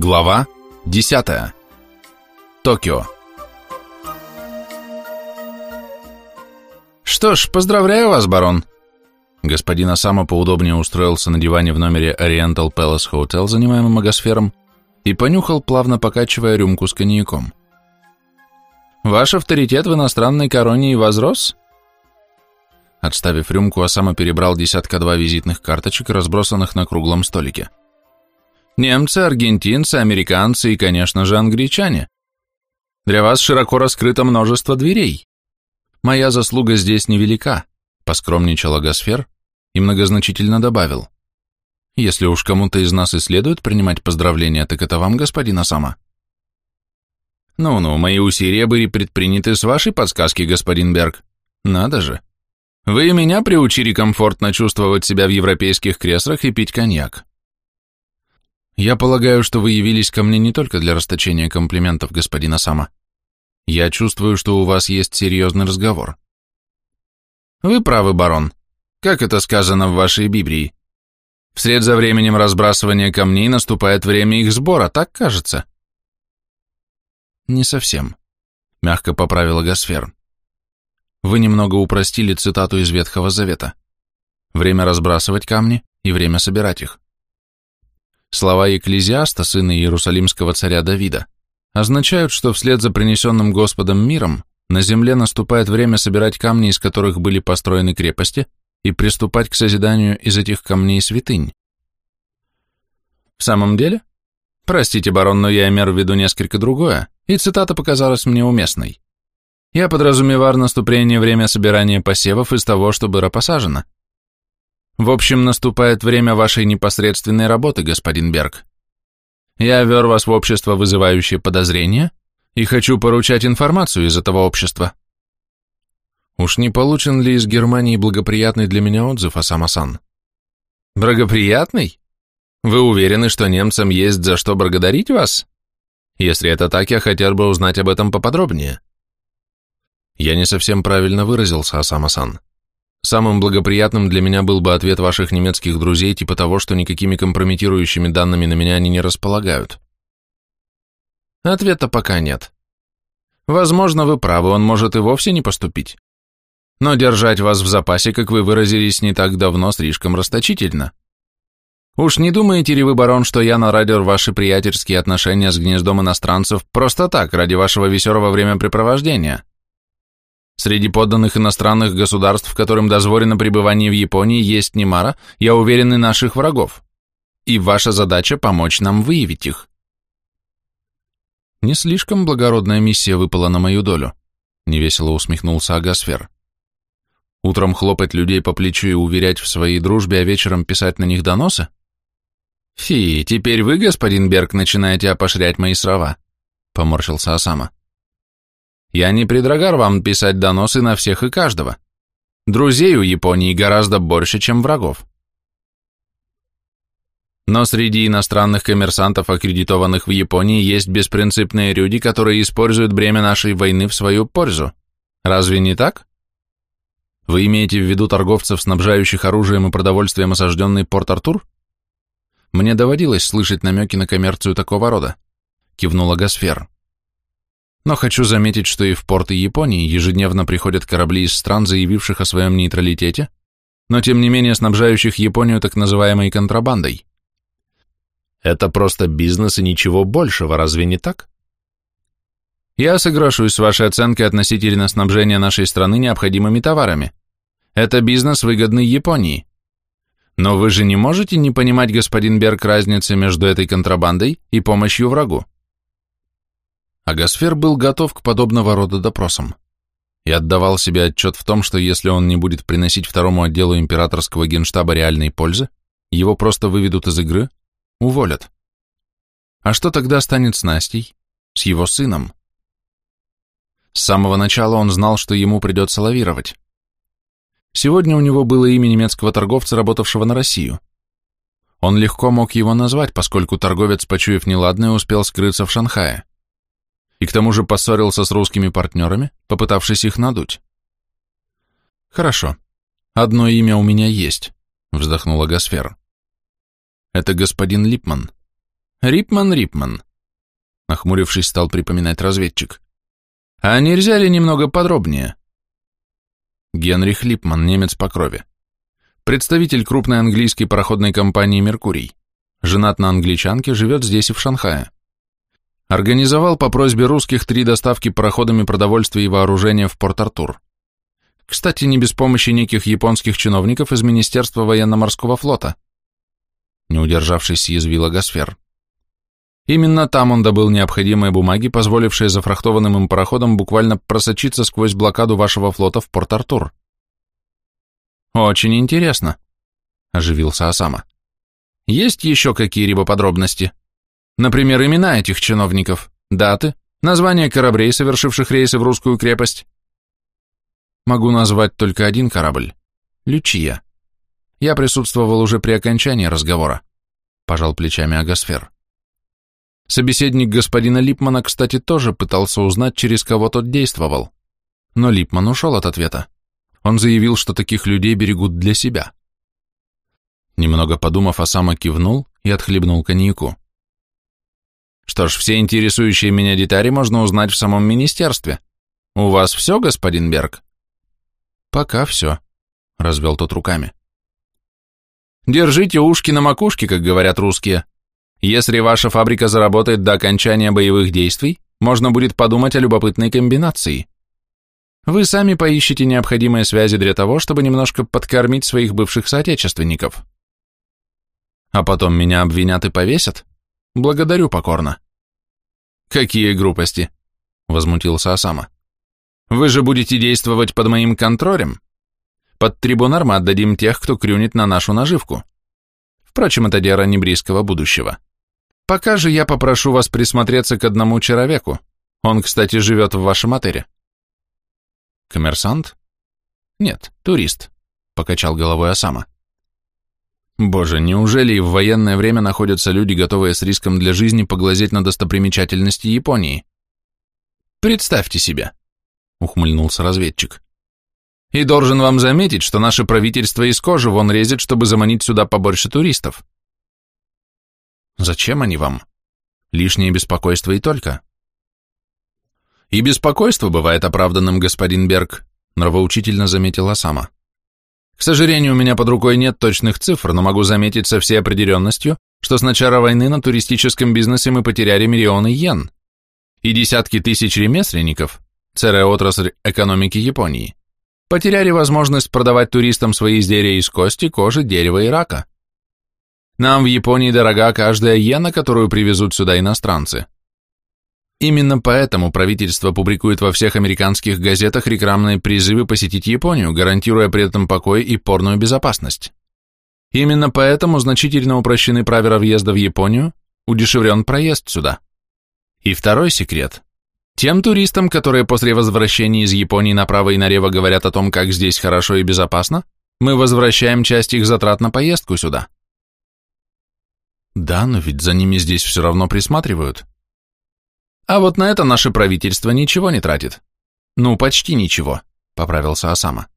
Глава 10. Токио. Что ж, поздравляю вас, барон. Господин Асама поудобнее устроился на диване в номере Oriental Palace Hotel, занимаемом магосфером, и понюхал, плавно покачивая рюмку с коньяком. Ваш авторитет в иностранной короне возрос? Отставив рюмку, Асама перебрал десятка-два визитных карточек, разбросанных на круглом столике. Немцы, аргентинцы, американцы и, конечно же, англичане. Для вас широко раскрыто множество дверей. Моя заслуга здесь невелика, поскромничал Агасфер и многозначительно добавил. Если уж кому-то из нас и следует принимать поздравления, так это вам, господин Асама. Ну-ну, мои усилия были предприняты с вашей подсказки, господин Берг. Надо же. Вы меня приучили комфортно чувствовать себя в европейских креслах и пить коньяк. Я полагаю, что вы явились ко мне не только для расточения комплиментов, господин Асама. Я чувствую, что у вас есть серьезный разговор. Вы правы, барон. Как это сказано в вашей Библии? Вслед за временем разбрасывания камней наступает время их сбора, так кажется? Не совсем, мягко поправила Гасфер. Вы немного упростили цитату из Ветхого Завета. Время разбрасывать камни и время собирать их. Слова Екклезиаста, сына Иерусалимского царя Давида, означают, что вслед за принесенным Господом миром на земле наступает время собирать камни, из которых были построены крепости, и приступать к созиданию из этих камней святынь. В самом деле? Простите, барон, но я имел в виду несколько другое, и цитата показалась мне уместной. Я подразумевал наступление время собирания посевов из того, что было посажено. В общем, наступает время вашей непосредственной работы, господин Берг. Я вер вас в общество, вызывающее подозрения, и хочу поручать информацию из этого общества. Уж не получен ли из Германии благоприятный для меня отзыв о Самасан? Благоприятный? Вы уверены, что немцам есть за что благодарить вас? Если это так, я хотел бы узнать об этом поподробнее. Я не совсем правильно выразился, Асама-сан. Самым благоприятным для меня был бы ответ ваших немецких друзей типа того, что никакими компрометирующими данными на меня они не располагают. Ответа пока нет. Возможно, вы правы, он может и вовсе не поступить. Но держать вас в запасе, как вы выразились не так давно, слишком расточительно. Уж не думаете ли вы, барон, что я нарадил ваши приятельские отношения с гнездом иностранцев просто так, ради вашего веселого времяпрепровождения? Среди подданных иностранных государств, которым дозволено пребывание в Японии, есть немало, я уверен, и наших врагов. И ваша задача – помочь нам выявить их. Не слишком благородная миссия выпала на мою долю, невесело усмехнулся Агасфер. Утром хлопать людей по плечу и уверять в своей дружбе, а вечером писать на них доносы? Фи, теперь вы, господин Берг, начинаете опошрять мои слова, поморщился Осама. Я не предрагар вам писать доносы на всех и каждого. Друзей у Японии гораздо больше, чем врагов. Но среди иностранных коммерсантов, аккредитованных в Японии, есть беспринципные люди, которые используют бремя нашей войны в свою пользу. Разве не так? Вы имеете в виду торговцев, снабжающих оружием и продовольствием осажденный Порт-Артур? Мне доводилось слышать намеки на коммерцию такого рода, кивнула Гасфер. Но хочу заметить, что и в порты Японии ежедневно приходят корабли из стран, заявивших о своем нейтралитете, но тем не менее снабжающих Японию так называемой контрабандой. Это просто бизнес и ничего большего, разве не так? Я соглашусь с вашей оценкой относительно снабжения нашей страны необходимыми товарами. Это бизнес, выгодный Японии. Но вы же не можете не понимать, господин Берг, разницы между этой контрабандой и помощью врагу. Агасфер был готов к подобного рода допросам и отдавал себе отчет в том, что если он не будет приносить второму отделу императорского генштаба реальной пользы, его просто выведут из игры, уволят. А что тогда станет с Настей, с его сыном? С самого начала он знал, что ему придется лавировать. Сегодня у него было имя немецкого торговца, работавшего на Россию. Он легко мог его назвать, поскольку торговец, почуяв неладное, успел скрыться в Шанхае и к тому же поссорился с русскими партнерами, попытавшись их надуть. «Хорошо. Одно имя у меня есть», — вздохнула Гасфер. «Это господин Липман. Рипман, Рипман. Нахмурившись, стал припоминать разведчик. А нельзя ли немного подробнее? Генрих Липман, немец по крови. Представитель крупной английской пароходной компании «Меркурий». Женат на англичанке, живет здесь и в Шанхае. Организовал по просьбе русских три доставки пароходами продовольствия и вооружения в Порт-Артур. Кстати, не без помощи неких японских чиновников из Министерства военно-морского флота. Не удержавшись, съязвила Гасфер. Именно там он добыл необходимые бумаги, позволившие зафрахтованным им пароходам буквально просочиться сквозь блокаду вашего флота в Порт-Артур. «Очень интересно», — оживился Осама. «Есть еще какие-либо подробности?» Например, имена этих чиновников, даты, названия кораблей, совершивших рейсы в русскую крепость. Могу назвать только один корабль – Лючия. Я присутствовал уже при окончании разговора, пожал плечами Агасфер. Собеседник господина Липмана, кстати, тоже пытался узнать, через кого тот действовал. Но Липман ушел от ответа. Он заявил, что таких людей берегут для себя. Немного подумав, Осама кивнул и отхлебнул коньяку. Что ж, все интересующие меня детали можно узнать в самом министерстве. У вас все, господин Берг? Пока все, развел тот руками. Держите ушки на макушке, как говорят русские. Если ваша фабрика заработает до окончания боевых действий, можно будет подумать о любопытной комбинации. Вы сами поищите необходимые связи для того, чтобы немножко подкормить своих бывших соотечественников. А потом меня обвинят и повесят? Благодарю покорно. Какие группости? Возмутился Осама. Вы же будете действовать под моим контролем. Под трибунар мы отдадим тех, кто клюнет на нашу наживку. Впрочем, это дело не близкого будущего. Пока же я попрошу вас присмотреться к одному человеку. Он, кстати, живет в вашем отеле. Коммерсант? Нет, турист, покачал головой Осама. Боже, неужели и в военное время находятся люди, готовые с риском для жизни поглазеть на достопримечательности Японии? Представьте себе, ухмыльнулся разведчик. И должен вам заметить, что наше правительство из кожи вон резет, чтобы заманить сюда побольше туристов. Зачем они вам? Лишнее беспокойство и только. И беспокойство бывает оправданным, господин Берг, нравоучительно заметила сама. К сожалению, у меня под рукой нет точных цифр, но могу заметить со всей определенностью, что с начала войны на туристическом бизнесе мы потеряли миллионы йен и десятки тысяч ремесленников, целая отрасль экономики Японии, потеряли возможность продавать туристам свои изделия из кости, кожи, дерева и рака. Нам в Японии дорога каждая йена, которую привезут сюда иностранцы. Именно поэтому правительство публикует во всех американских газетах рекламные призывы посетить Японию, гарантируя при этом покой и порную безопасность. Именно поэтому значительно упрощены правила въезда в Японию, удешевлен проезд сюда. И второй секрет. Тем туристам, которые после возвращения из Японии направо и налево говорят о том, как здесь хорошо и безопасно, мы возвращаем часть их затрат на поездку сюда. Да, но ведь за ними здесь все равно присматривают. А вот на это наше правительство ничего не тратит. Ну, почти ничего, поправился Осама.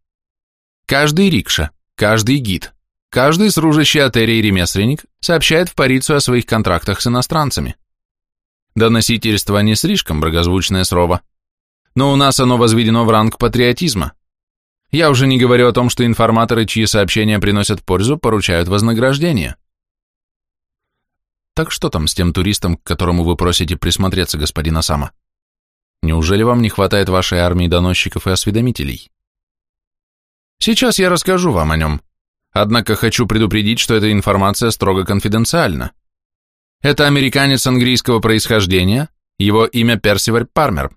Каждый рикша, каждый гид, каждый служащий отеля и ремесленник сообщает в полицию о своих контрактах с иностранцами. Доносительство не слишком благозвучное слово, но у нас оно возведено в ранг патриотизма. Я уже не говорю о том, что информаторы, чьи сообщения приносят пользу, поручают вознаграждение. Так что там с тем туристом, к которому вы просите присмотреться, господин Осама? Неужели вам не хватает вашей армии доносчиков и осведомителей? Сейчас я расскажу вам о нем. Однако хочу предупредить, что эта информация строго конфиденциальна. Это американец английского происхождения, его имя Персиваль Пармер.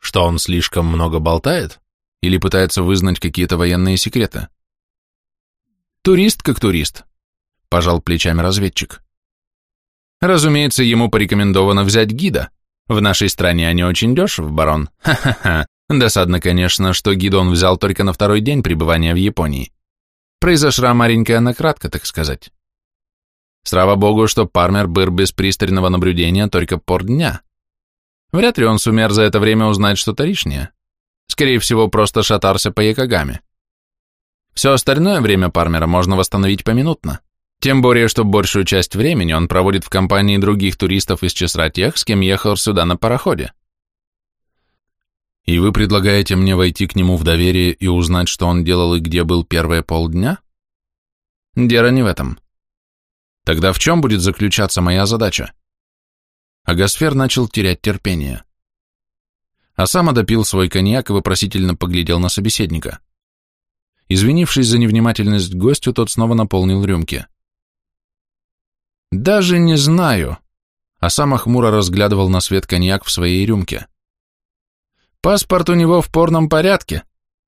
Что он слишком много болтает? Или пытается вызнать какие-то военные секреты? Турист как турист, пожал плечами разведчик. Разумеется, ему порекомендовано взять гида. В нашей стране они очень дешевы, барон. Ха-ха-ха. Досадно, конечно, что гида он взял только на второй день пребывания в Японии. Произошла маленькая накратка, так сказать. Слава богу, что Пармер был без пристального наблюдения только дня. Вряд ли он сумел за это время узнать что-то лишнее. Скорее всего, просто шатарся по Якогаме. Все остальное время Пармера можно восстановить поминутно. Тем более, что большую часть времени он проводит в компании других туристов из числа тех, с кем ехал сюда на пароходе. И вы предлагаете мне войти к нему в доверие и узнать, что он делал и где был первые полдня? Дело не в этом. Тогда в чем будет заключаться моя задача? Агасфер начал терять терпение. А сам допил свой коньяк и вопросительно поглядел на собеседника. Извинившись за невнимательность гостю, тот снова наполнил рюмки. «Даже не знаю», а сам хмуро разглядывал на свет коньяк в своей рюмке. Паспорт у него в порном порядке.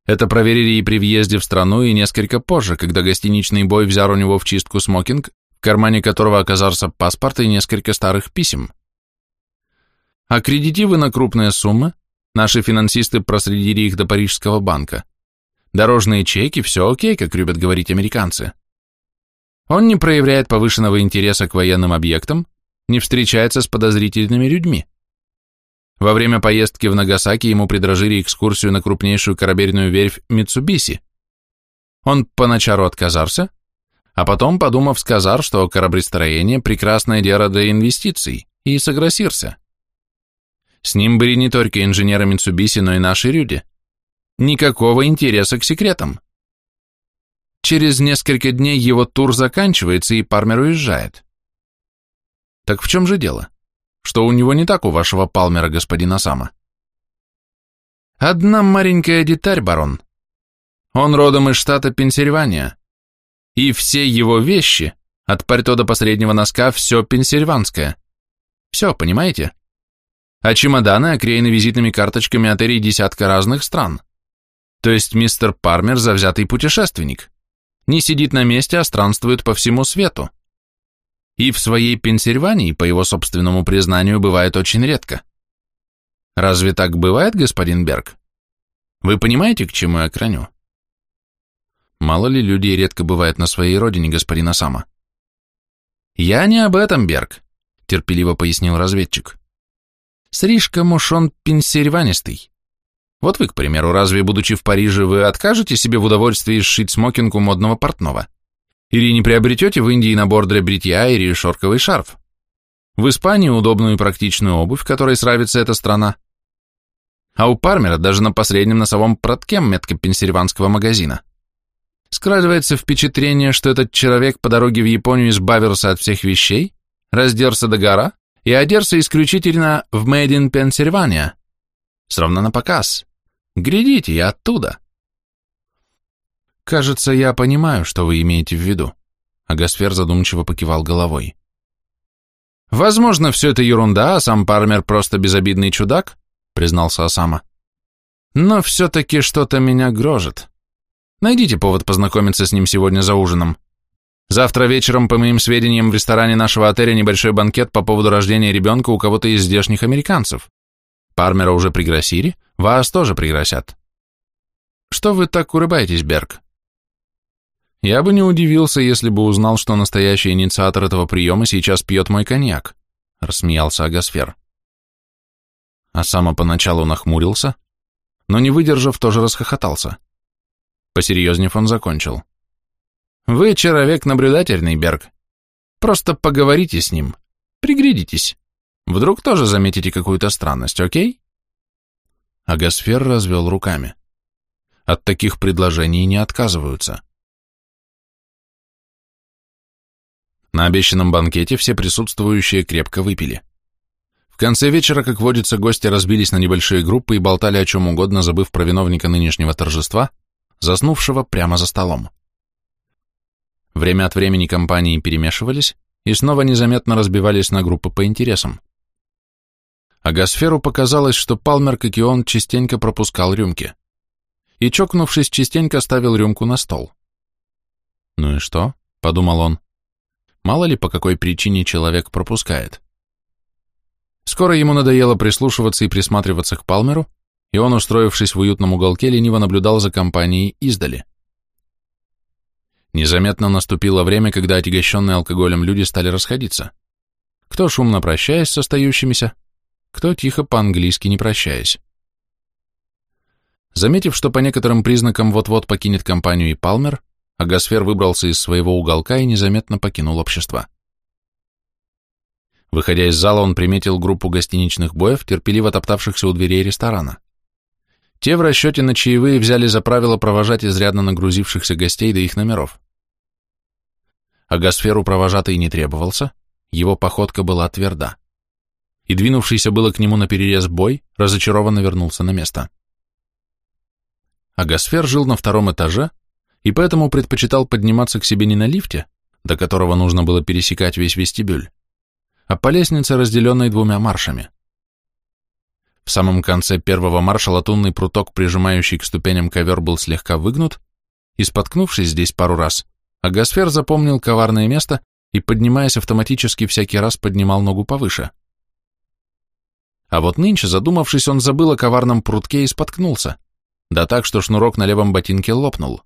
Это проверили и при въезде в страну, и несколько позже, когда гостиничный бой взял у него в чистку смокинг, в кармане которого оказался паспорт и несколько старых писем. Аккредитивы на крупные суммы, наши финансисты проследили их до Парижского банка. Дорожные чеки, все окей, как любят говорить американцы. Он не проявляет повышенного интереса к военным объектам, не встречается с подозрительными людьми. Во время поездки в Нагасаки ему предложили экскурсию на крупнейшую корабельную верфь Митсубиси. Он поначалу отказался, а потом, подумав, сказал, что кораблестроение – прекрасное дело для инвестиций, и согласился. С ним были не только инженеры Митсубиси, но и наши люди. Никакого интереса к секретам. Через несколько дней его тур заканчивается, и Пармер уезжает. Так в чем же дело? что у него не так у вашего Палмера, господина Сама. Одна маленькая деталь, барон. Он родом из штата Пенсильвания, и все его вещи, от пальто до последнего носка, все пенсильванское. Все, понимаете? А чемоданы оклеены визитными карточками отелей десятка разных стран. То есть мистер Пармер завзятый путешественник. Не сидит на месте, а странствует по всему свету и в своей Пенсильвании, по его собственному признанию, бывает очень редко. Разве так бывает, господин Берг? Вы понимаете, к чему я краню? Мало ли людей редко бывает на своей родине, господин Осама. Я не об этом, Берг, терпеливо пояснил разведчик. Слишком уж он пенсильванистый. Вот вы, к примеру, разве, будучи в Париже, вы откажете себе в удовольствии сшить смокинг у модного портного? Или не приобретете в Индии набор для бритья или шорковый шарф? В Испании удобную и практичную обувь, которой сравится эта страна. А у Пармера даже на последнем носовом протке метка пенсильванского магазина. Скрадывается впечатление, что этот человек по дороге в Японию избавился от всех вещей, раздерся до гора и одерся исключительно в Made in Pennsylvania. Сравно на показ. Глядите, я оттуда. «Кажется, я понимаю, что вы имеете в виду», а Гасфер задумчиво покивал головой. «Возможно, все это ерунда, а сам Пармер просто безобидный чудак», признался Осама. «Но все-таки что-то меня грожит. Найдите повод познакомиться с ним сегодня за ужином. Завтра вечером, по моим сведениям, в ресторане нашего отеля небольшой банкет по поводу рождения ребенка у кого-то из здешних американцев. Пармера уже пригласили, вас тоже пригласят. Что вы так улыбаетесь, Берг? Я бы не удивился, если бы узнал, что настоящий инициатор этого приема сейчас пьет мой коньяк, рассмеялся Агасфер. А сама поначалу нахмурился, но не выдержав, тоже расхохотался. Посерьезнев он закончил. Вы человек наблюдательный, Берг. Просто поговорите с ним, приглядитесь. Вдруг тоже заметите какую-то странность, окей? Агасфер развел руками. От таких предложений не отказываются. На обещанном банкете все присутствующие крепко выпили. В конце вечера, как водится, гости разбились на небольшие группы и болтали о чем угодно, забыв про виновника нынешнего торжества, заснувшего прямо за столом. Время от времени компании перемешивались и снова незаметно разбивались на группы по интересам. А Гасферу показалось, что Палмер, как и он, частенько пропускал рюмки. И, чокнувшись, частенько ставил рюмку на стол. «Ну и что?» — подумал он. Мало ли, по какой причине человек пропускает. Скоро ему надоело прислушиваться и присматриваться к Палмеру, и он, устроившись в уютном уголке, лениво наблюдал за компанией издали. Незаметно наступило время, когда отягощенные алкоголем люди стали расходиться. Кто шумно прощаясь с остающимися, кто тихо по-английски не прощаясь. Заметив, что по некоторым признакам вот-вот покинет компанию и Палмер, а Гасфер выбрался из своего уголка и незаметно покинул общество. Выходя из зала, он приметил группу гостиничных боев, терпеливо топтавшихся у дверей ресторана. Те в расчете на чаевые взяли за правило провожать изрядно нагрузившихся гостей до их номеров. А Гасферу провожатый не требовался, его походка была тверда. И двинувшийся было к нему на перерез бой, разочарованно вернулся на место. Агасфер жил на втором этаже и поэтому предпочитал подниматься к себе не на лифте, до которого нужно было пересекать весь вестибюль, а по лестнице, разделенной двумя маршами. В самом конце первого марша латунный пруток, прижимающий к ступеням ковер, был слегка выгнут, и, споткнувшись здесь пару раз, Агасфер запомнил коварное место и, поднимаясь автоматически, всякий раз поднимал ногу повыше. А вот нынче, задумавшись, он забыл о коварном прутке и споткнулся, да так, что шнурок на левом ботинке лопнул.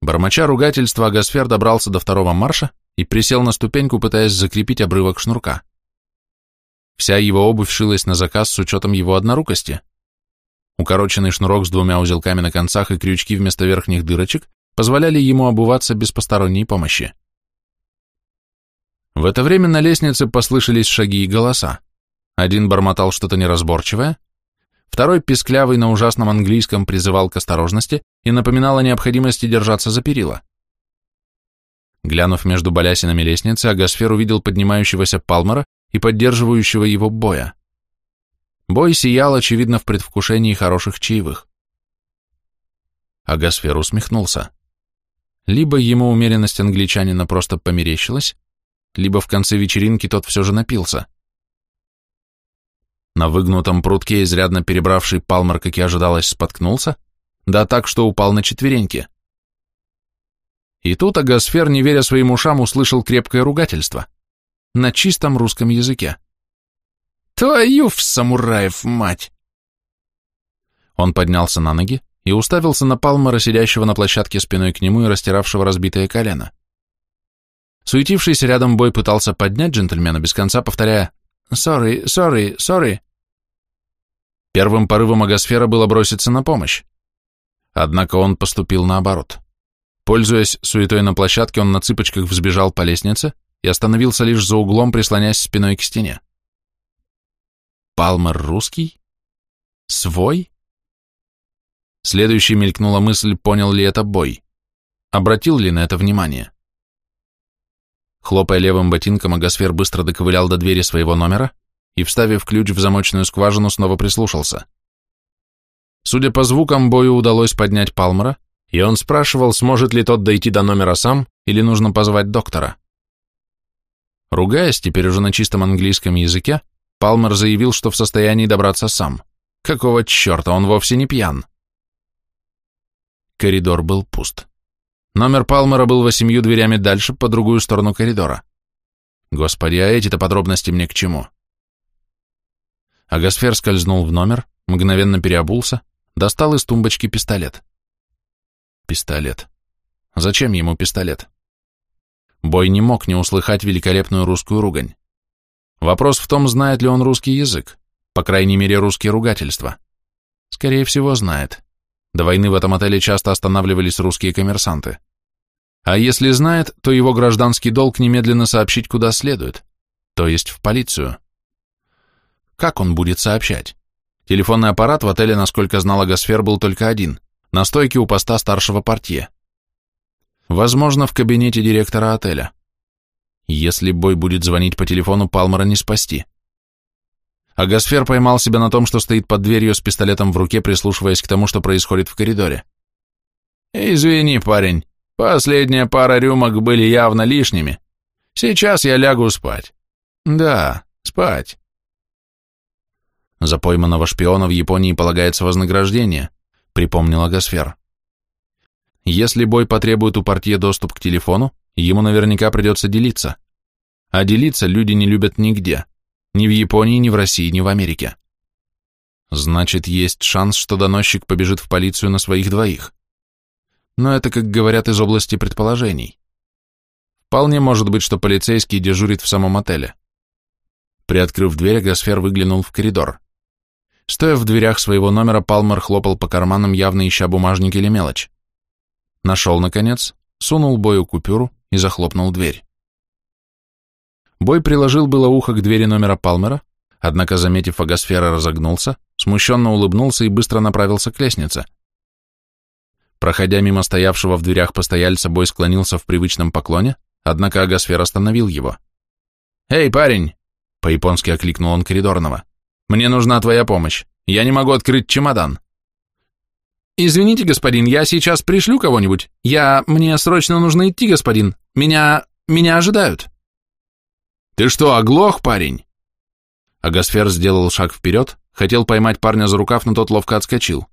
Бормоча ругательства, Агасфер добрался до второго марша и присел на ступеньку, пытаясь закрепить обрывок шнурка. Вся его обувь шилась на заказ с учетом его однорукости. Укороченный шнурок с двумя узелками на концах и крючки вместо верхних дырочек позволяли ему обуваться без посторонней помощи. В это время на лестнице послышались шаги и голоса. Один бормотал что-то неразборчивое, второй, писклявый на ужасном английском, призывал к осторожности и напоминал о необходимости держаться за перила. Глянув между балясинами лестницы, Агасфер увидел поднимающегося Палмера и поддерживающего его боя. Бой сиял, очевидно, в предвкушении хороших чаевых. Агасфер усмехнулся. Либо ему умеренность англичанина просто померещилась, либо в конце вечеринки тот все же напился. На выгнутом прутке, изрядно перебравший Палмер, как и ожидалось, споткнулся, да так, что упал на четвереньки. И тут Агасфер, не веря своим ушам, услышал крепкое ругательство на чистом русском языке. «Твою в самураев, мать!» Он поднялся на ноги и уставился на Палмера, сидящего на площадке спиной к нему и растиравшего разбитое колено. Суетившийся рядом бой пытался поднять джентльмена, без конца повторяя «Sorry, sorry, sorry». Первым порывом Агасфера было броситься на помощь. Однако он поступил наоборот. Пользуясь суетой на площадке, он на цыпочках взбежал по лестнице и остановился лишь за углом, прислонясь спиной к стене. Палмер русский? Свой? Следующей мелькнула мысль, понял ли это бой. Обратил ли на это внимание? Хлопая левым ботинком, Агасфер быстро доковылял до двери своего номера и, вставив ключ в замочную скважину, снова прислушался. Судя по звукам, бою удалось поднять Палмера, и он спрашивал, сможет ли тот дойти до номера сам или нужно позвать доктора. Ругаясь теперь уже на чистом английском языке, Палмер заявил, что в состоянии добраться сам. Какого черта, он вовсе не пьян. Коридор был пуст. Номер Палмера был восемью дверями дальше, по другую сторону коридора. Господи, а эти-то подробности мне к чему? Агасфер скользнул в номер, мгновенно переобулся, достал из тумбочки пистолет. Пистолет. Зачем ему пистолет? Бой не мог не услыхать великолепную русскую ругань. Вопрос в том, знает ли он русский язык, по крайней мере, русские ругательства. Скорее всего, знает. До войны в этом отеле часто останавливались русские коммерсанты. А если знает, то его гражданский долг немедленно сообщить куда следует, то есть в полицию. Как он будет сообщать? Телефонный аппарат в отеле, насколько знала Гасфер, был только один, на стойке у поста старшего портье. Возможно, в кабинете директора отеля. Если Бой будет звонить по телефону, Палмера не спасти. А Гасфер поймал себя на том, что стоит под дверью с пистолетом в руке, прислушиваясь к тому, что происходит в коридоре. «Извини, парень, последняя пара рюмок были явно лишними. Сейчас я лягу спать». «Да, спать». За пойманного шпиона в Японии полагается вознаграждение, припомнила Гасфер. Если бой потребует у портье доступ к телефону, ему наверняка придется делиться. А делиться люди не любят нигде. Ни в Японии, ни в России, ни в Америке. Значит, есть шанс, что доносчик побежит в полицию на своих двоих. Но это, как говорят, из области предположений. Вполне может быть, что полицейский дежурит в самом отеле. Приоткрыв дверь, Гасфер выглянул в коридор. Стоя в дверях своего номера, Палмер хлопал по карманам, явно ища бумажник или мелочь. нашел, наконец, сунул Бою купюру и захлопнул дверь. Бой приложил было ухо к двери номера Палмера, однако, заметив агосфера, разогнулся, смущенно улыбнулся и быстро направился к лестнице. Проходя мимо стоявшего в дверях постояльца, Бой склонился в привычном поклоне, однако агосфер остановил его. «Эй, парень!» — по-японски окликнул он коридорного. «Мне нужна твоя помощь. Я не могу открыть чемодан». «Извините, господин, я сейчас пришлю кого-нибудь. Я... Мне срочно нужно идти, господин. Меня... Меня ожидают». «Ты что, оглох, парень?» Агосфер сделал шаг вперед, хотел поймать парня за рукав, но тот ловко отскочил.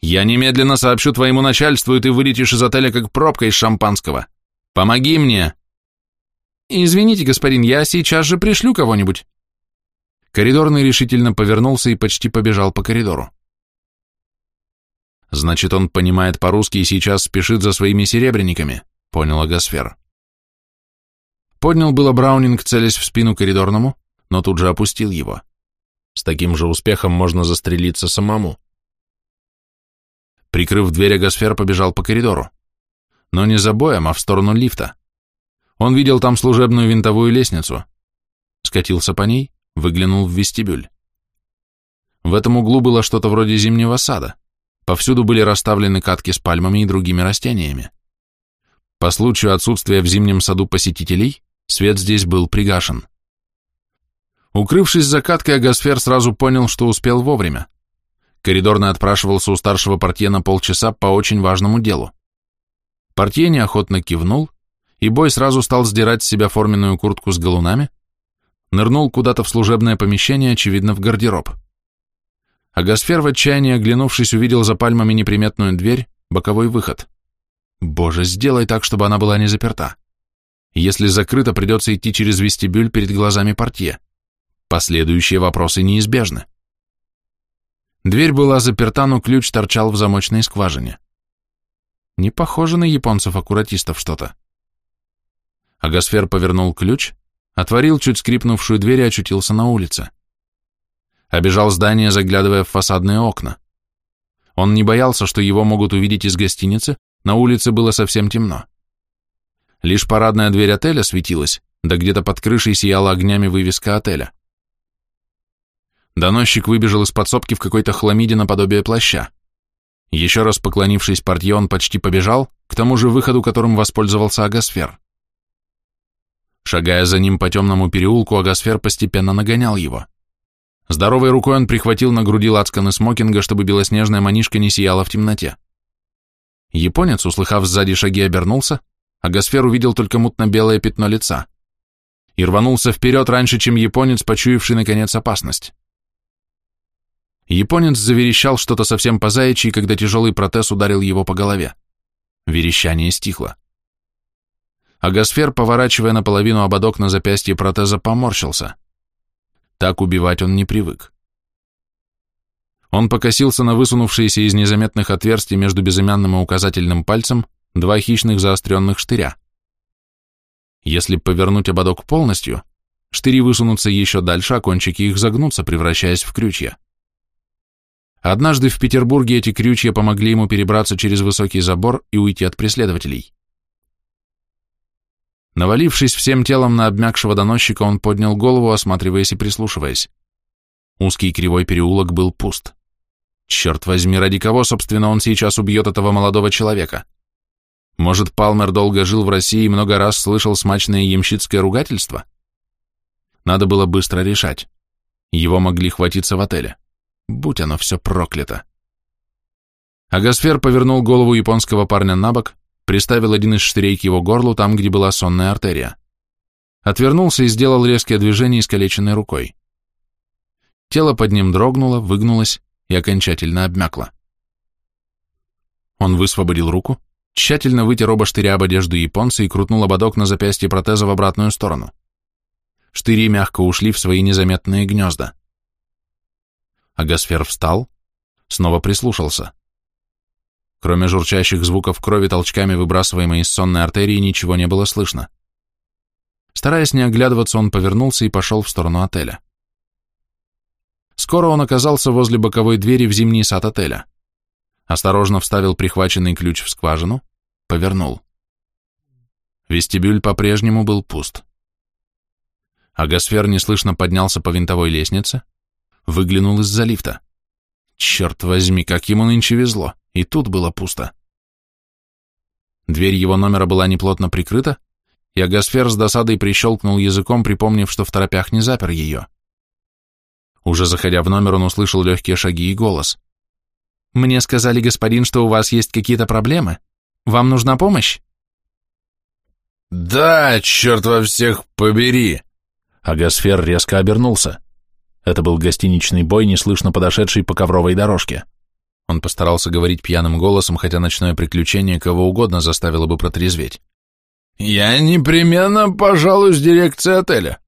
«Я немедленно сообщу твоему начальству, и ты вылетишь из отеля как пробка из шампанского. Помоги мне!» «Извините, господин, я сейчас же пришлю кого-нибудь». Коридорный решительно повернулся и почти побежал по коридору. «Значит, он понимает по-русски и сейчас спешит за своими серебряниками», — понял Агосфер. Поднял было Браунинг, целясь в спину коридорному, но тут же опустил его. С таким же успехом можно застрелиться самому. Прикрыв дверь, Агосфер побежал по коридору. Но не за боем, а в сторону лифта. Он видел там служебную винтовую лестницу. Скатился по ней, выглянул в вестибюль. В этом углу было что-то вроде зимнего сада. Повсюду были расставлены катки с пальмами и другими растениями. По случаю отсутствия в зимнем саду посетителей, свет здесь был пригашен. Укрывшись за каткой, Агасфер сразу понял, что успел вовремя. Коридорный отпрашивался у старшего портье на полчаса по очень важному делу. Портье неохотно кивнул, и бой сразу стал сдирать с себя форменную куртку с галунами, нырнул куда-то в служебное помещение, очевидно, в гардероб. Агасфер в отчаянии, оглянувшись, увидел за пальмами неприметную дверь, боковой выход. Боже, сделай так, чтобы она была не заперта. Если закрыто, придется идти через вестибюль перед глазами портье. Последующие вопросы неизбежны. Дверь была заперта, но ключ торчал в замочной скважине. Не похоже на японцев-аккуратистов что-то. Агасфер повернул ключ, отворил чуть скрипнувшую дверь и очутился на улице. Обежал здание, заглядывая в фасадные окна. Он не боялся, что его могут увидеть из гостиницы, на улице было совсем темно. Лишь парадная дверь отеля светилась, да где-то под крышей сияла огнями вывеска отеля. Доносчик выбежал из подсобки в какой-то хламиде наподобие плаща. Еще раз поклонившись портье, он почти побежал, к тому же выходу, которым воспользовался Агасфер. Шагая за ним по темному переулку, Агасфер постепенно нагонял его. Здоровой рукой он прихватил на груди лацканы смокинга, чтобы белоснежная манишка не сияла в темноте. Японец, услыхав сзади шаги, обернулся, а Гасфер увидел только мутно-белое пятно лица и рванулся вперед раньше, чем японец, почуявший наконец опасность. Японец заверещал что-то совсем по заячьи, когда тяжелый протез ударил его по голове. Верещание стихло. Агасфер, поворачивая наполовину ободок на запястье протеза, поморщился. Так убивать он не привык. Он покосился на высунувшиеся из незаметных отверстий между безымянным и указательным пальцем два хищных заостренных штыря. Если повернуть ободок полностью, штыри высунутся еще дальше, а кончики их загнутся, превращаясь в крючья. Однажды в Петербурге эти крючья помогли ему перебраться через высокий забор и уйти от преследователей. Навалившись всем телом на обмякшего доносчика, он поднял голову, осматриваясь и прислушиваясь. Узкий кривой переулок был пуст. Черт возьми, ради кого, собственно, он сейчас убьет этого молодого человека? Может, Палмер долго жил в России и много раз слышал смачное ямщицкое ругательство? Надо было быстро решать. Его могли хватиться в отеле. Будь оно все проклято. Агасфер повернул голову японского парня на бок, приставил один из штырей к его горлу там, где была сонная артерия. Отвернулся и сделал резкое движение искалеченной рукой. Тело под ним дрогнуло, выгнулось и окончательно обмякло. Он высвободил руку, тщательно вытер оба штыря об одежду японца и крутнул ободок на запястье протеза в обратную сторону. Штыри мягко ушли в свои незаметные гнезда. Агасфер встал, снова прислушался. Кроме журчащих звуков крови, толчками выбрасываемой из сонной артерии, ничего не было слышно. Стараясь не оглядываться, он повернулся и пошел в сторону отеля. Скоро он оказался возле боковой двери в зимний сад отеля. Осторожно вставил прихваченный ключ в скважину, повернул. Вестибюль по-прежнему был пуст. Агасфер неслышно поднялся по винтовой лестнице, выглянул из-за лифта. Черт возьми, как ему нынче везло, и тут было пусто. Дверь его номера была неплотно прикрыта, и Агасфер с досадой прищелкнул языком, припомнив, что в торопях не запер ее. Уже заходя в номер, он услышал легкие шаги и голос. «Мне сказали, господин, что у вас есть какие-то проблемы. Вам нужна помощь?» «Да, черт во всех побери!» Агасфер резко обернулся. Это был гостиничный бой, неслышно подошедший по ковровой дорожке. Он постарался говорить пьяным голосом, хотя ночное приключение кого угодно заставило бы протрезветь. «Я непременно пожалуюсь дирекции отеля.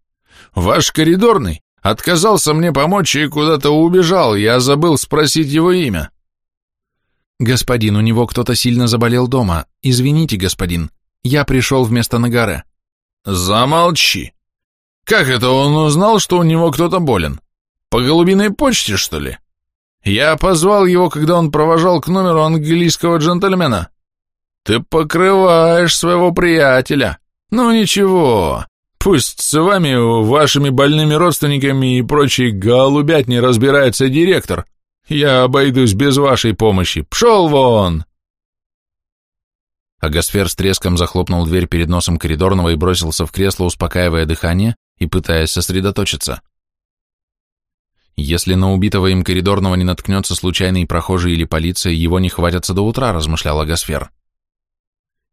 Ваш коридорный отказался мне помочь и куда-то убежал, я забыл спросить его имя». «Господин, у него кто-то сильно заболел дома. Извините, господин, я пришел вместо Нагаре». «Замолчи. Как это он узнал, что у него кто-то болен? По голубиной почте, что ли?» Я позвал его, когда он провожал к номеру английского джентльмена. Ты покрываешь своего приятеля. Ну ничего, пусть с вами, вашими больными родственниками и прочей голубятни разбирается директор. Я обойдусь без вашей помощи. Пшел вон!» Агасфер с треском захлопнул дверь перед носом коридорного и бросился в кресло, успокаивая дыхание и пытаясь сосредоточиться. Если на убитого им коридорного не наткнется случайный прохожий или полиция, его не хватятся до утра, размышлял Агасфер.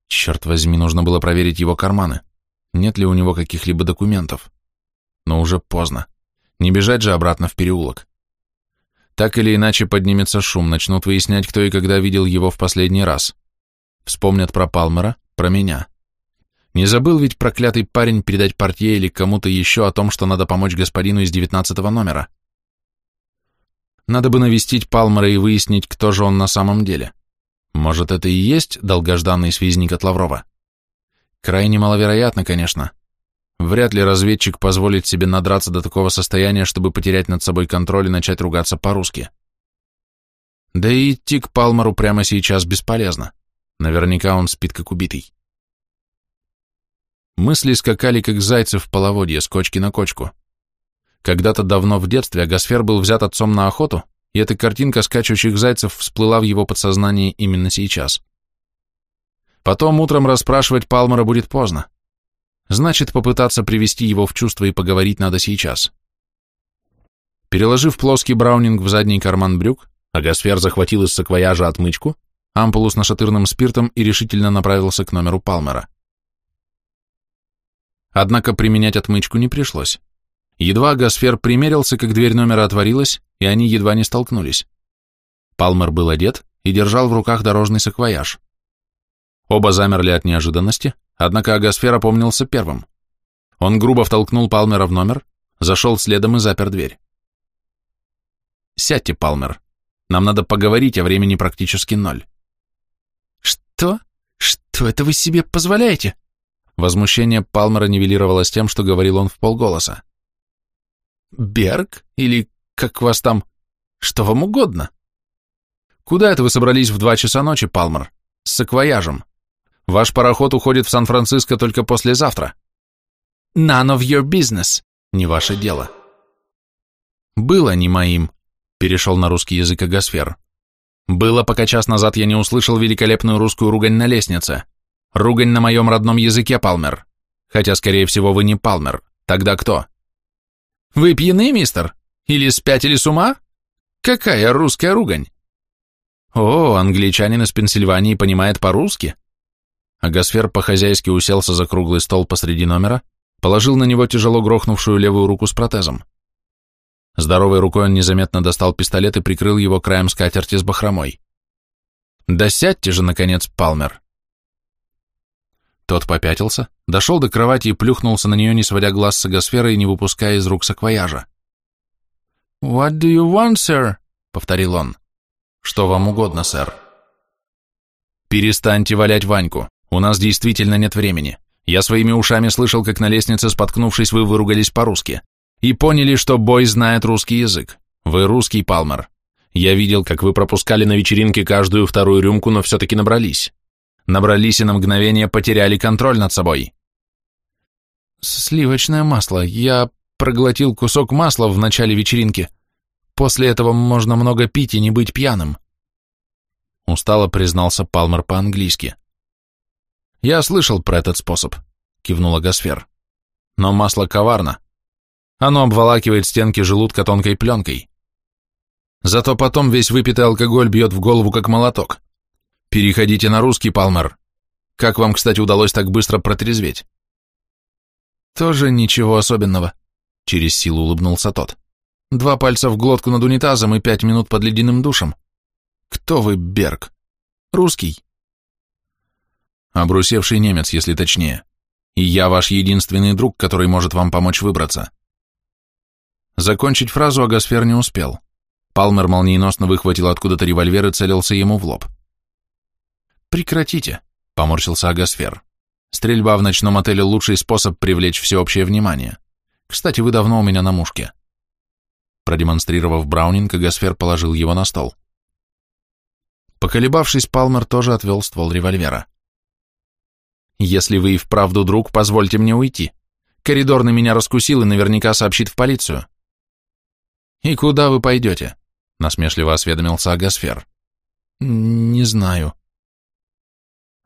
Черт возьми, нужно было проверить его карманы. Нет ли у него каких-либо документов? Но уже поздно. Не бежать же обратно в переулок. Так или иначе поднимется шум, начнут выяснять, кто и когда видел его в последний раз. Вспомнят про Палмера, про меня. Не забыл ведь проклятый парень передать портье или кому-то еще о том, что надо помочь господину из девятнадцатого номера. Надо бы навестить Палмера и выяснить, кто же он на самом деле. Может, это и есть долгожданный связник от Лаврова? Крайне маловероятно, конечно. Вряд ли разведчик позволит себе надраться до такого состояния, чтобы потерять над собой контроль и начать ругаться по-русски. Да и идти к Палмеру прямо сейчас бесполезно. Наверняка он спит как убитый. Мысли скакали, как зайцы в половодье, с кочки на кочку. Когда-то давно в детстве Агасфер был взят отцом на охоту, и эта картинка скачущих зайцев всплыла в его подсознании именно сейчас. Потом утром расспрашивать Палмера будет поздно. Значит, попытаться привести его в чувство и поговорить надо сейчас. Переложив плоский браунинг в задний карман брюк, Агасфер захватил из саквояжа отмычку, ампулу с нашатырным спиртом и решительно направился к номеру Палмера. Однако применять отмычку не пришлось. Едва Гасфер примерился, как дверь номера отворилась, и они едва не столкнулись. Палмер был одет и держал в руках дорожный саквояж. Оба замерли от неожиданности, однако Агасфер опомнился первым. Он грубо втолкнул Палмера в номер, зашел следом и запер дверь. «Сядьте, Палмер. Нам надо поговорить, а времени практически ноль». «Что? Что это вы себе позволяете?» Возмущение Палмера нивелировалось тем, что говорил он в полголоса. Берг? Или как вас там? Что вам угодно? Куда это вы собрались в два часа ночи, Палмер? С саквояжем. Ваш пароход уходит в Сан-Франциско только послезавтра. None of your business. Не ваше дело. Было не моим, перешел на русский язык Агасфер. Было, пока час назад я не услышал великолепную русскую ругань на лестнице. Ругань на моем родном языке, Палмер. Хотя, скорее всего, вы не Палмер. Тогда кто? Вы пьяны, мистер? Или спятили с ума? Какая русская ругань? О, англичанин из Пенсильвании понимает по-русски. Агасфер по-хозяйски уселся за круглый стол посреди номера, положил на него тяжело грохнувшую левую руку с протезом. Здоровой рукой он незаметно достал пистолет и прикрыл его краем скатерти с бахромой. «Да сядьте же, наконец, Палмер!» Тот попятился, дошел до кровати и плюхнулся на нее, не сводя глаз с агосферы и не выпуская из рук саквояжа. «What do you want, sir?» — повторил он. «Что вам угодно, сэр?» «Перестаньте валять Ваньку. У нас действительно нет времени. Я своими ушами слышал, как на лестнице, споткнувшись, вы выругались по-русски. И поняли, что бой знает русский язык. Вы русский, Палмер. Я видел, как вы пропускали на вечеринке каждую вторую рюмку, но все-таки набрались. Набрались и на мгновение потеряли контроль над собой. Сливочное масло. Я проглотил кусок масла в начале вечеринки. После этого можно много пить и не быть пьяным. Устало признался Палмер по-английски. Я слышал про этот способ, кивнула Гасфер. Но масло коварно. Оно обволакивает стенки желудка тонкой пленкой. Зато потом весь выпитый алкоголь бьет в голову, как молоток. Переходите на русский, Палмер. Как вам, кстати, удалось так быстро протрезветь? Тоже ничего особенного, через силу улыбнулся тот. Два пальца в глотку над унитазом и пять минут под ледяным душем. Кто вы, Берг? Русский? Обрусевший немец, если точнее. И я ваш единственный друг, который может вам помочь выбраться. Закончить фразу Агасфер не успел. Палмер молниеносно выхватил откуда-то револьвер и целился ему в лоб. «Прекратите», — поморщился Агасфер. «Стрельба в ночном отеле — лучший способ привлечь всеобщее внимание. Кстати, вы давно у меня на мушке». Продемонстрировав Браунинг, Агасфер положил его на стол. Поколебавшись, Палмер тоже отвел ствол револьвера. «Если вы и вправду друг, позвольте мне уйти. Коридорный меня раскусил и наверняка сообщит в полицию». «И куда вы пойдете?» — насмешливо осведомился Агасфер. «Не знаю».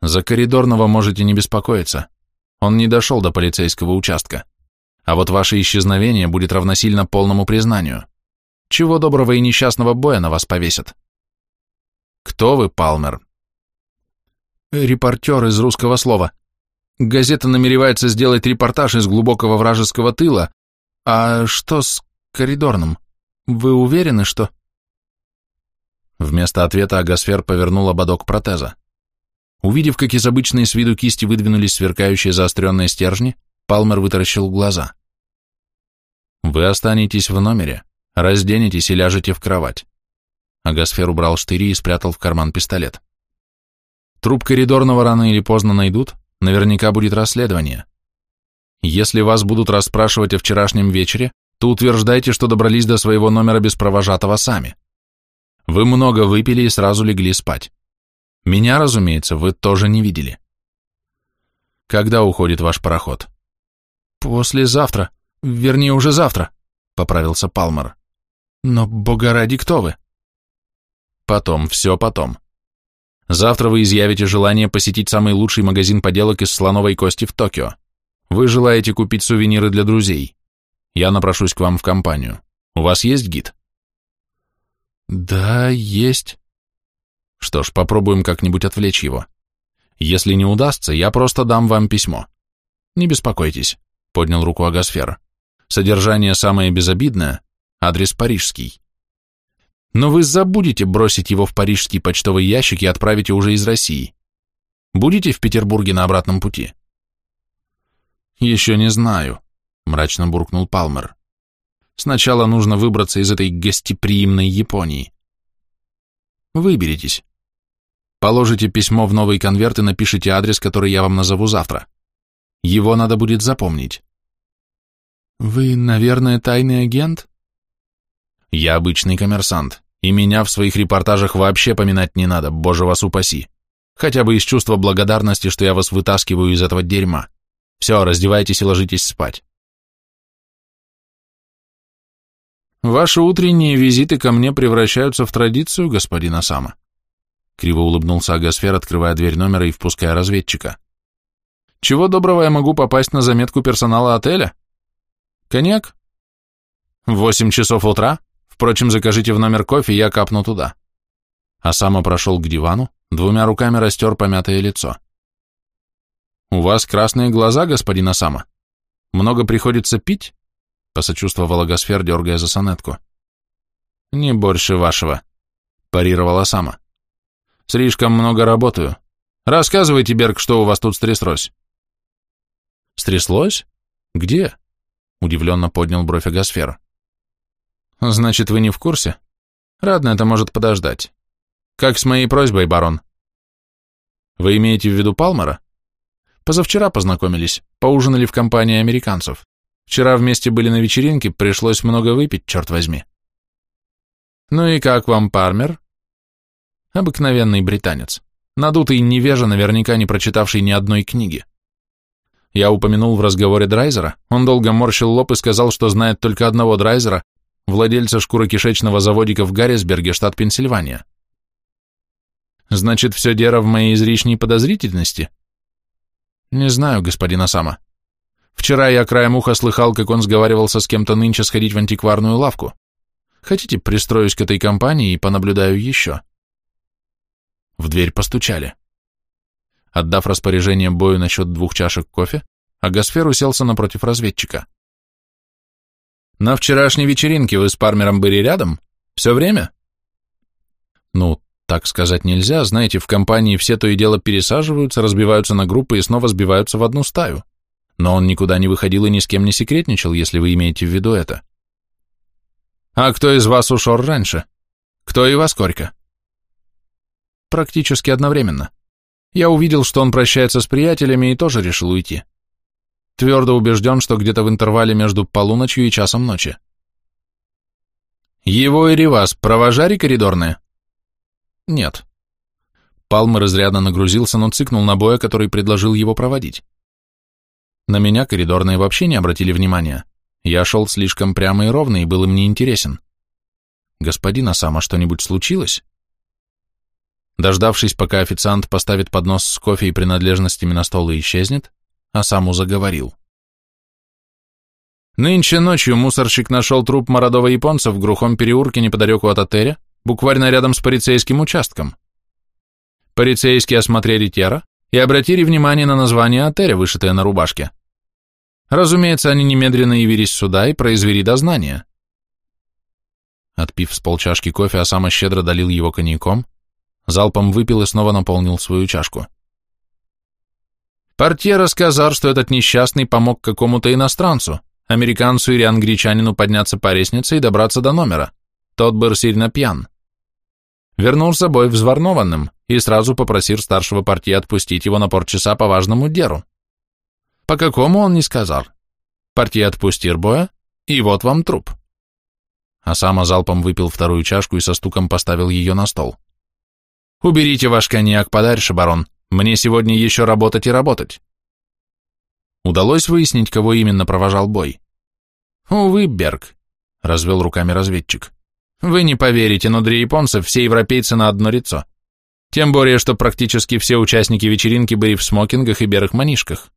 «За коридорного можете не беспокоиться. Он не дошел до полицейского участка. А вот ваше исчезновение будет равносильно полному признанию. Чего доброго и несчастного боя на вас повесят». «Кто вы, Палмер?» «Репортер из русского слова. Газета намеревается сделать репортаж из глубокого вражеского тыла. А что с коридорным?» Вы уверены, что...» Вместо ответа Агасфер повернул ободок протеза. Увидев, как из обычной с виду кисти выдвинулись сверкающие заостренные стержни, Палмер вытаращил глаза. «Вы останетесь в номере, разденетесь и ляжете в кровать». Агасфер убрал штыри и спрятал в карман пистолет. «Труп коридорного рано или поздно найдут, наверняка будет расследование. Если вас будут расспрашивать о вчерашнем вечере, то утверждайте, что добрались до своего номера без провожатого сами. Вы много выпили и сразу легли спать. Меня, разумеется, вы тоже не видели. Когда уходит ваш пароход? Послезавтра, вернее, уже завтра, поправился Палмер. Но, бога ради, кто вы? Потом, все потом. Завтра вы изъявите желание посетить самый лучший магазин поделок из слоновой кости в Токио. Вы желаете купить сувениры для друзей. Я напрошусь к вам в компанию. У вас есть гид? Да, есть. Что ж, попробуем как-нибудь отвлечь его. Если не удастся, я просто дам вам письмо. Не беспокойтесь, поднял руку Агасфер. Содержание самое безобидное, адрес парижский. Но вы забудете бросить его в парижский почтовый ящик и отправите уже из России. Будете в Петербурге на обратном пути? Еще не знаю, мрачно буркнул Палмер. Сначала нужно выбраться из этой гостеприимной Японии. Выберитесь. Положите письмо в новый конверт и напишите адрес, который я вам назову завтра. Его надо будет запомнить. Вы, наверное, тайный агент? Я обычный коммерсант, и меня в своих репортажах вообще поминать не надо, боже вас упаси. Хотя бы из чувства благодарности, что я вас вытаскиваю из этого дерьма. Все, раздевайтесь и ложитесь спать. Ваши утренние визиты ко мне превращаются в традицию, господин Осама. Криво улыбнулся Агасфер, открывая дверь номера и впуская разведчика. Чего доброго я могу попасть на заметку персонала отеля? Коньяк? Восемь часов утра? Впрочем, закажите в номер кофе, я капну туда. Осама прошел к дивану, двумя руками растер помятое лицо. У вас красные глаза, господин Осама. Много приходится пить? посочувствовала Гасфер, дергая за сонетку. «Не больше вашего», — парировала сама. «Слишком много работаю. Рассказывайте, Берг, что у вас тут стряслось». «Стряслось? Где?» — удивленно поднял бровь Агасфер. «Значит, вы не в курсе? Радно это может подождать. Как с моей просьбой, барон?» «Вы имеете в виду Палмера?» «Позавчера познакомились, поужинали в компании американцев. Вчера вместе были на вечеринке, пришлось много выпить, черт возьми. Ну и как вам Пармер? Обыкновенный британец. Надутый невежа, наверняка не прочитавший ни одной книги. Я упомянул в разговоре Драйзера, он долго морщил лоб и сказал, что знает только одного Драйзера, владельца шкурокишечного заводика в Гаррисберге, штат Пенсильвания. Значит, все дело в моей излишней подозрительности? Не знаю, господин Осама. Вчера я краем уха слыхал, как он сговаривался с кем-то нынче сходить в антикварную лавку. Хотите, пристроюсь к этой компании и понаблюдаю еще? В дверь постучали. Отдав распоряжение Бою насчет двух чашек кофе, Агасфер уселся напротив разведчика. «На вчерашней вечеринке вы с Пармером были рядом? Все время?» «Ну, так сказать нельзя. Знаете, в компании все то и дело пересаживаются, разбиваются на группы и снова сбиваются в одну стаю. Но он никуда не выходил и ни с кем не секретничал, если вы имеете в виду это». «А кто из вас ушел раньше? Кто и вас, Корька?» «Практически одновременно. Я увидел, что он прощается с приятелями и тоже решил уйти. Твердо убежден, что где-то в интервале между полуночью и часом ночи. Его и Ривас провожари коридорные? Нет. Палмер изрядно нагрузился, но цикнул на боя, который предложил его проводить. На меня коридорные вообще не обратили внимания. Я шел слишком прямо и ровно, и был им неинтересен. Господин Асама, что-нибудь случилось? Дождавшись, пока официант поставит поднос с кофе и принадлежностями на стол и исчезнет, Асаму заговорил. Нынче ночью мусорщик нашел труп молодого японца в глухом переулке неподалеку от отеля, буквально рядом с полицейским участком. Полицейские осмотрели тело и обратили внимание на название отеля, вышитое на рубашке. Разумеется, они немедленно явились сюда и произвели дознание. Отпив с полчашки кофе, Асама щедро долил его коньяком, залпом выпил и снова наполнил свою чашку. Портье рассказал, что этот несчастный помог какому-то иностранцу, американцу или англичанину подняться по лестнице и добраться до номера. Тот был сильно пьян. Вернул с собой взволнованным и сразу попросил старшего портье отпустить его на полчаса по важному делу. По какому он не сказал. Портье отпустил боя, и вот вам труп. А сам залпом выпил вторую чашку и со стуком поставил ее на стол. Уберите ваш коньяк подальше, барон. Мне сегодня еще работать и работать. Удалось выяснить, кого именно провожал бой? Увы, Берг, развел руками разведчик. Вы не поверите, но для японцев все европейцы на одно лицо. Тем более, что практически все участники вечеринки были в смокингах и белых манишках.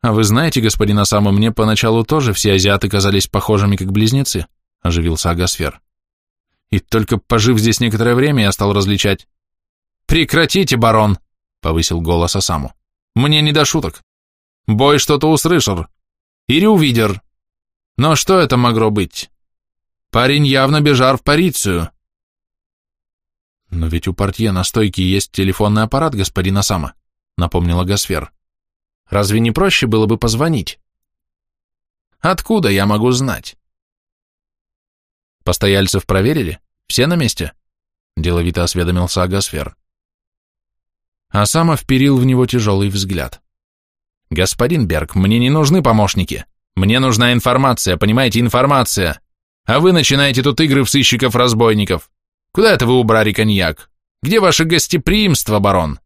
А вы знаете, господин Осама, мне поначалу тоже все азиаты казались похожими как близнецы, оживился Агасфер. И только пожив здесь некоторое время, я стал различать. «Прекратите, барон!» — повысил голос Осаму. «Мне не до шуток. Бой что-то услышал. Или увидер. Но что это могло быть? Парень явно бежал в полицию». «Но ведь у портье на стойке есть телефонный аппарат, господин Осама», — напомнила Гасфер. «Разве не проще было бы позвонить?» «Откуда я могу знать?» Постояльцев проверили? Все на месте? Деловито осведомился Агасфер. А сам вперил в него тяжелый взгляд. Господин Берг, мне не нужны помощники. Мне нужна информация, понимаете, информация. А вы начинаете тут игры в сыщиков-разбойников. Куда это вы убрали коньяк? Где ваше гостеприимство, барон?